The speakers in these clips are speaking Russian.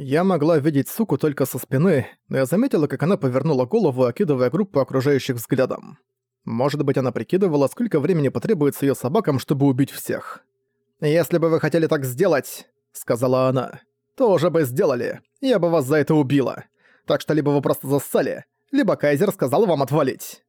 Я могла видеть суку только со спины, но я заметила, как она повернула голову, окидывая группу окружающих взглядом. Может быть, она прикидывала, сколько времени потребуется её собакам, чтобы убить всех. «Если бы вы хотели так сделать», — сказала она, — «то уже бы сделали. Я бы вас за это убила. Так что либо вы просто зассали, либо Кайзер сказал вам отвалить».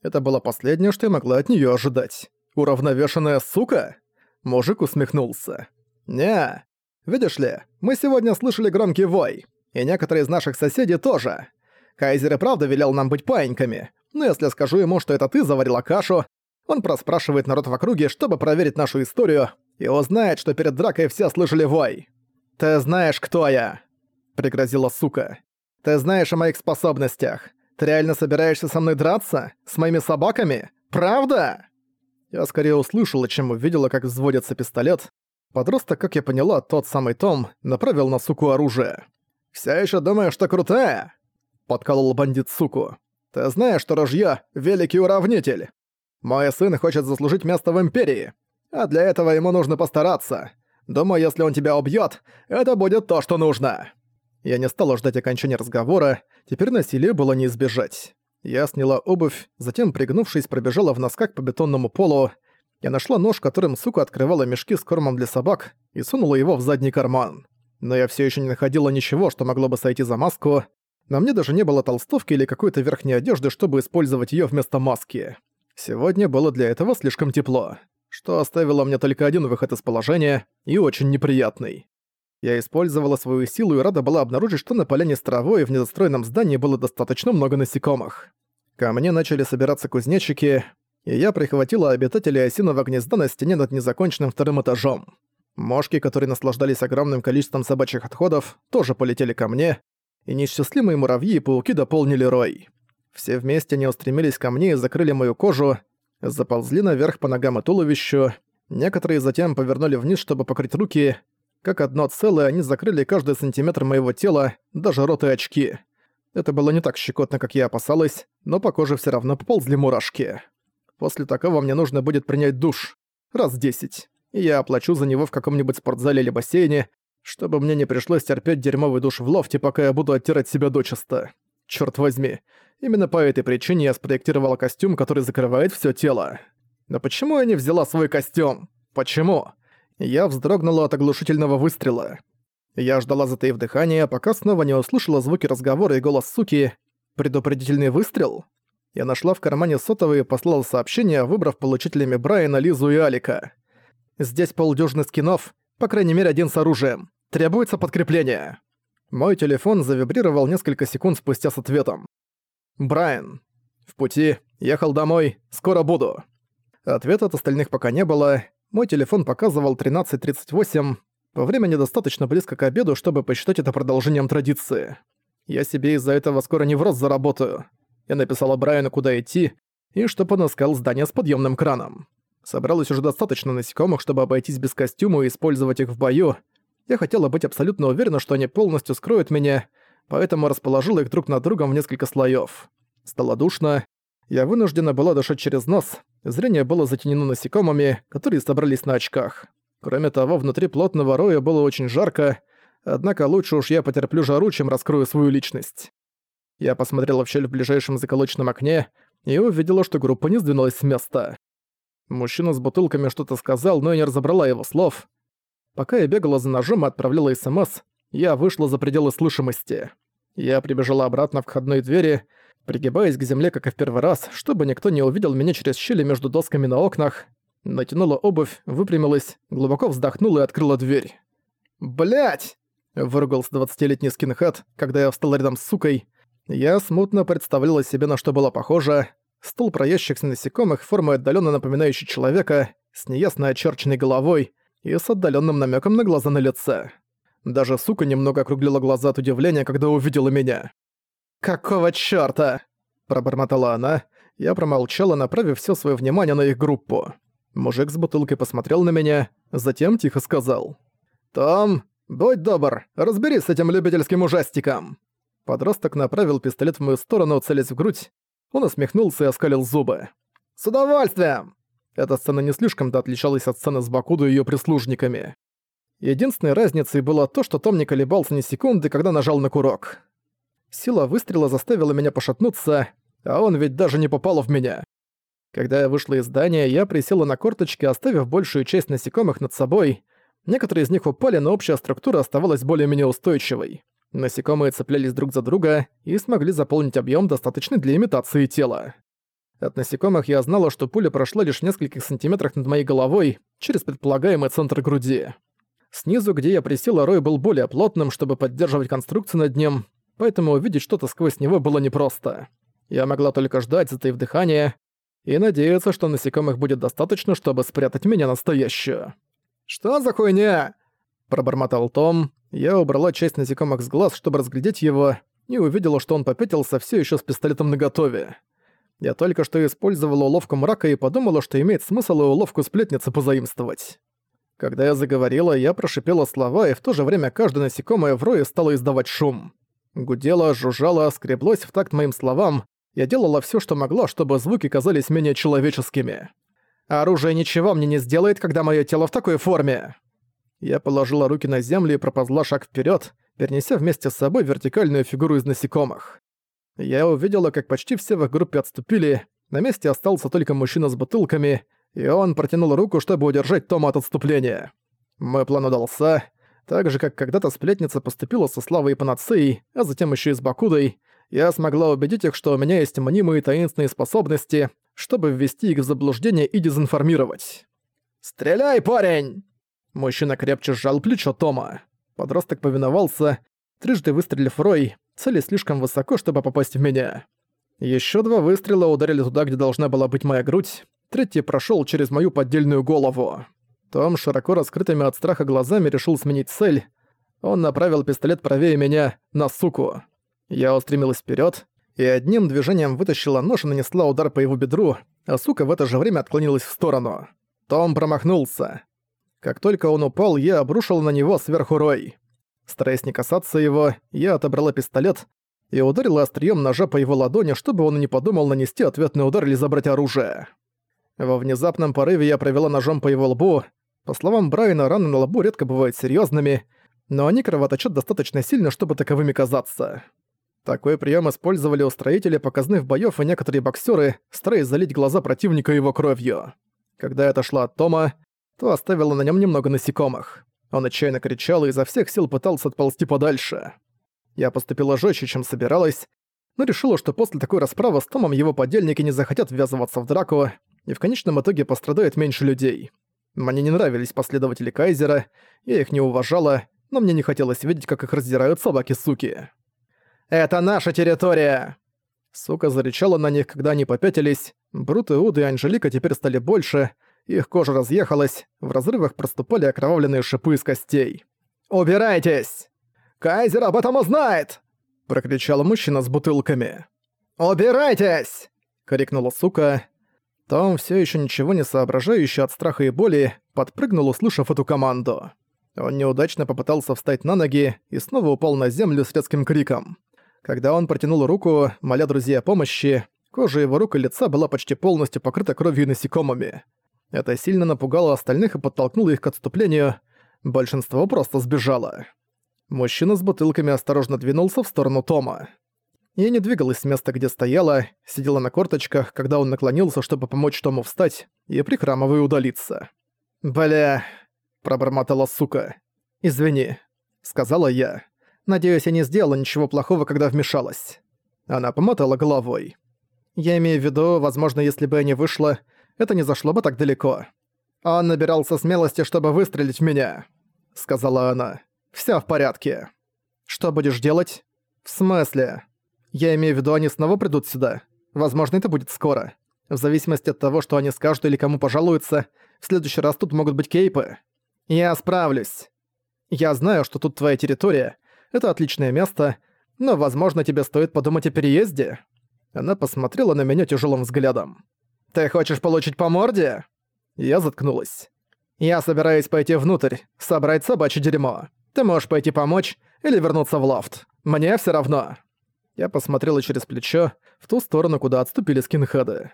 Это было последнее, что я могла от неё ожидать. «Уравновешенная сука?» Мужик усмехнулся. «Не, Видишь ли, мы сегодня слышали громкий вой, и некоторые из наших соседей тоже. Кайзер и правда велел нам быть паиньками, но если скажу ему, что это ты заварила кашу, он проспрашивает народ в округе, чтобы проверить нашу историю, и узнает, что перед дракой все слышали вой. «Ты знаешь, кто я!» — пригрозила сука. «Ты знаешь о моих способностях. Ты реально собираешься со мной драться? С моими собаками? Правда?» Я скорее услышала, чем увидела, как взводится пистолет, Подросток, как я поняла, тот самый Том, направил на суку оружие. «Всё ещё думаешь, что крутая?» — подколол бандит суку. «Ты знаешь, что ружьё — великий уравнитель. Мой сын хочет заслужить место в Империи, а для этого ему нужно постараться. Думаю, если он тебя убьёт, это будет то, что нужно». Я не стала ждать окончания разговора, теперь насилие было не избежать. Я сняла обувь, затем, пригнувшись, пробежала в носках по бетонному полу, я нашла нож, которым сука открывала мешки с кормом для собак, и сунула его в задний карман. Но я все еще не находила ничего, что могло бы сойти за маску. На мне даже не было толстовки или какой-то верхней одежды, чтобы использовать ее вместо маски. Сегодня было для этого слишком тепло, что оставило мне только один выход из положения, и очень неприятный. Я использовала свою силу и рада была обнаружить, что на поляне с травой в недостроенном здании было достаточно много насекомых. Ко мне начали собираться кузнечики, и я прихватила обитателей осиного гнезда на стене над незаконченным вторым этажом. Мошки, которые наслаждались огромным количеством собачьих отходов, тоже полетели ко мне, и несчастливые муравьи и пауки дополнили рой. Все вместе они устремились ко мне и закрыли мою кожу, заползли наверх по ногам и туловищу, некоторые затем повернули вниз, чтобы покрыть руки. Как одно целое, они закрыли каждый сантиметр моего тела, даже рот и очки. Это было не так щекотно, как я опасалась, но по коже все равно поползли мурашки. После такого мне нужно будет принять душ. Раз десять. И я оплачу за него в каком-нибудь спортзале или бассейне, чтобы мне не пришлось терпеть дерьмовый душ в лофте, пока я буду оттирать себя дочисто. Чёрт возьми. Именно по этой причине я спроектировала костюм, который закрывает всё тело. Но почему я не взяла свой костюм? Почему? Я вздрогнула от оглушительного выстрела. Я ждала, затаив дыхание, пока снова не услышала звуки разговора и голос суки. Предупредительный выстрел? Я нашла в кармане сотовый и послала сообщение, выбрав получителями Брайана, Лизу и Алика. «Здесь полдюжины скинов, по крайней мере один с оружием. Требуется подкрепление». Мой телефон завибрировал несколько секунд спустя с ответом. «Брайан. В пути. Ехал домой. Скоро буду». Ответа от остальных пока не было. Мой телефон показывал 13.38. По времени достаточно близко к обеду, чтобы посчитать это продолжением традиции. Я себе из-за этого скоро не в рост заработаю. Я написала Брайану, куда идти, и чтоб он искал здание с подъемным краном. Собралось уже достаточно насекомых, чтобы обойтись без костюма и использовать их в бою. Я хотела быть абсолютно уверена, что они полностью скроют меня, поэтому расположила их друг над другом в несколько слоев. Стало душно. Я вынуждена была дышать через нос. Зрение было затенено насекомыми, которые собрались на очках. Кроме того, внутри плотного роя было очень жарко, однако лучше уж я потерплю жару, чем раскрою свою личность. Я посмотрела в щель в ближайшем заколоченном окне и увидела, что группа не сдвинулась с места. Мужчина с бутылками что-то сказал, но я не разобрала его слов. Пока я бегала за ножом и отправляла СМС, я вышла за пределы слышимости. Я прибежала обратно в входной двери, пригибаясь к земле, как и в первый раз, чтобы никто не увидел меня через щели между досками на окнах, натянула обувь, выпрямилась, глубоко вздохнула и открыла дверь. Блять! выругался двадцатилетний скинхед, когда я встал рядом с сукой, я смутно представляла себе, на что было похоже. Стул проезжихся насекомых формы отдаленно напоминающий человека, с неясно очерченной головой и с отдаленным намеком на глаза на лице. Даже сука немного округлила глаза от удивления, когда увидела меня. «Какого чёрта?» – пробормотала она. Я промолчала, направив все свое внимание на их группу. Мужик с бутылкой посмотрел на меня, затем тихо сказал. «Том, будь добр, разберись с этим любительским ужастиком!» Подросток направил пистолет в мою сторону, целясь в грудь. Он усмехнулся и оскалил зубы. «С удовольствием!» Эта сцена не слишком-то отличалась от сцены с Бакуду и её прислужниками. Единственной разницей было то, что Том не колебался ни секунды, когда нажал на курок. Сила выстрела заставила меня пошатнуться, а он ведь даже не попал в меня. Когда я вышла из здания, я присела на корточки, оставив большую часть насекомых над собой. Некоторые из них упали, но общая структура оставалась более-менее устойчивой. Насекомые цеплялись друг за друга и смогли заполнить объем, достаточный для имитации тела. От насекомых я знала, что пуля прошла лишь в нескольких сантиметрах над моей головой, через предполагаемый центр груди. Снизу, где я присела, рой был более плотным, чтобы поддерживать конструкцию над ним, поэтому увидеть что-то сквозь него было непросто. Я могла только ждать, затаив дыхание, и надеяться, что насекомых будет достаточно, чтобы спрятать меня настоящую. «Что за хуйня?» – пробормотал Том. Я убрала часть насекомых с глаз, чтобы разглядеть его, и увидела, что он попятился все еще с пистолетом наготове. Я только что использовала уловку мрака и подумала, что имеет смысл и уловку сплетницы позаимствовать. Когда я заговорила, я прошипела слова, и в то же время каждое насекомое в рое стало издавать шум. Гудело, жужжало, скреблось в такт моим словам. Я делала все, что могла, чтобы звуки казались менее человеческими. «Оружие ничего мне не сделает, когда мое тело в такой форме!» Я положила руки на землю и проползла шаг вперед, перенеся вместе с собой вертикальную фигуру из насекомых. Я увидела, как почти все в группе отступили, на месте остался только мужчина с бутылками, и он протянул руку, чтобы удержать Тома от отступления. Мой план удался. Так же, как когда-то сплетница поступила со Славой и Панацеей, а затем еще и с Бакудой, я смогла убедить их, что у меня есть мнимые таинственные способности, чтобы ввести их в заблуждение и дезинформировать. «Стреляй, парень!» Мужчина крепче сжал плечо Тома. Подросток повиновался, трижды выстрелив Рой, цели слишком высоко, чтобы попасть в меня. Еще два выстрела ударили туда, где должна была быть моя грудь, Третий прошел через мою поддельную голову. Том, широко раскрытыми от страха глазами, решил сменить цель. Он направил пистолет правее меня на суку. Я устремилась вперед и одним движением вытащила нож и нанесла удар по его бедру, а сука в это же время отклонилась в сторону. Том промахнулся. Как только он упал, я обрушил на него сверху рой. Стараясь не касаться его, я отобрала пистолет и ударила острием ножа по его ладони, чтобы он не подумал нанести ответный удар или забрать оружие. Во внезапном порыве я провела ножом по его лбу. По словам Брайана, раны на лбу редко бывают серьезными, но они кровоточат достаточно сильно, чтобы таковыми казаться. Такой прием использовали устроители показных боёв и некоторые боксеры, стараясь залить глаза противника его кровью. Когда я отошла от Тома, то оставила на нем немного насекомых. Он отчаянно кричал и изо всех сил пытался отползти подальше. Я поступила жестче, чем собиралась, но решила, что после такой расправы с Томом его подельники не захотят ввязываться в драку, и в конечном итоге пострадает меньше людей. Мне не нравились последователи Кайзера, я их не уважала, но мне не хотелось видеть, как их раздирают собаки-суки. «Это наша территория!» Сука зарычала на них, когда они попятились. Брут и Уд и Анжелика теперь стали больше, их кожа разъехалась, в разрывах проступали окровавленные шипы из костей. «Убирайтесь! Кайзер об этом узнает!» — прокричал мужчина с бутылками. «Убирайтесь!» — крикнула сука. Том, все еще ничего не соображающий от страха и боли, подпрыгнул, услышав эту команду. Он неудачно попытался встать на ноги и снова упал на землю с резким криком. Когда он протянул руку, моля друзей о помощи, кожа его рук и лица была почти полностью покрыта кровью и насекомыми. Это сильно напугало остальных и подтолкнуло их к отступлению. Большинство просто сбежало. Мужчина с бутылками осторожно двинулся в сторону Тома. Я не двигалась с места, где стояла, сидела на корточках, когда он наклонился, чтобы помочь Тому встать, и прихрамывая удалиться. «Бля...» – пробормотала сука. «Извини», – сказала я. «Надеюсь, я не сделала ничего плохого, когда вмешалась». Она помотала головой. «Я имею в виду, возможно, если бы я не вышла, это не зашло бы так далеко. Он набирался смелости, чтобы выстрелить в меня», — сказала она. «Всё в порядке». «Что будешь делать?» «В смысле?» Я имею в виду, они снова придут сюда. Возможно, это будет скоро. В зависимости от того, что они скажут или кому пожалуются, в следующий раз тут могут быть кейпы. Я справлюсь. Я знаю, что тут твоя территория. Это отличное место, но, возможно, тебе стоит подумать о переезде. Она посмотрела на меня тяжелым взглядом. «Ты хочешь получить по морде?» Я заткнулась. «Я собираюсь пойти внутрь, собрать собачье дерьмо. Ты можешь пойти помочь или вернуться в лофт. Мне все равно». Я посмотрела через плечо, в ту сторону, куда отступили скинхеды.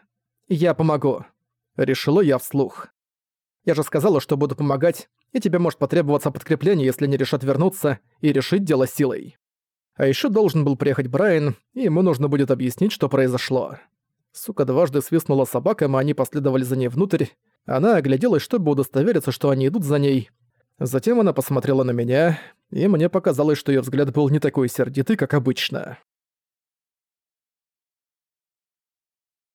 «Я помогу», — решила я вслух. Я же сказала, что буду помогать, и тебе может потребоваться подкрепление, если не решат вернуться и решить дело силой. А ещё должен был приехать Брайан, и ему нужно будет объяснить, что произошло. Сука дважды свистнула собакам, и они последовали за ней внутрь. Она огляделась, чтобы удостовериться, что они идут за ней. Затем она посмотрела на меня, и мне показалось, что её взгляд был не такой сердитый, как обычно.